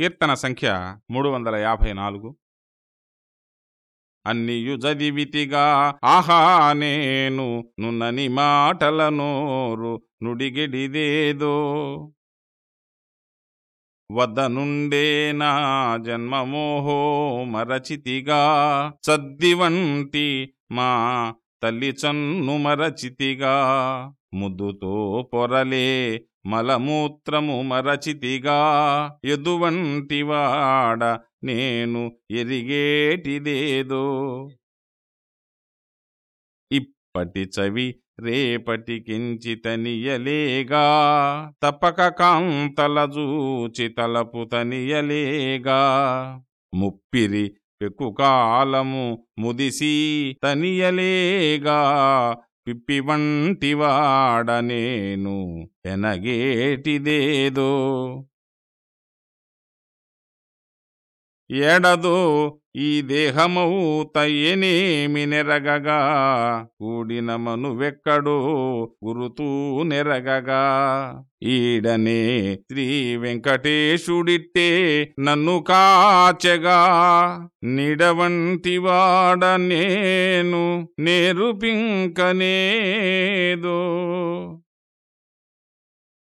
కీర్తన సంఖ్య మూడు వందల యాభై నాలుగు. అన్నియు చదివితిగా ఆహా నేను నున్నని మాటల నోరు నుడిగిడిదేదో. వద్ద నుండే నా జన్మమోహో మరచితిగా చద్ది వంటి మా తల్లి చన్ను మరచితిగా ముద్దుతో పొరలే మలమూత్రము మరచితిగా ఎదువంటివాడ నేను ఎరిగేటిదేదో. ఇప్పటి చవి రేపటి తనియలేగా తప్పక కాంతల జూచి తలపు తనియలేగా. ముప్పిరి పెక్కు కాలము ముదిసి తనియలేగా పిప్పి వంటివాడ నేను ఎనగేటిదేదో. ఎడదో ఈ దేహమౌతయ్యనేమి నెరగగా? కూడిన మనువెక్కడో గురుతూ నెరగగా? ఈడనే శ్రీ వెంకటేశుడిట్టే నన్ను కాచెగా? నిడవంటివాడ నేను నేరుపింకనేదో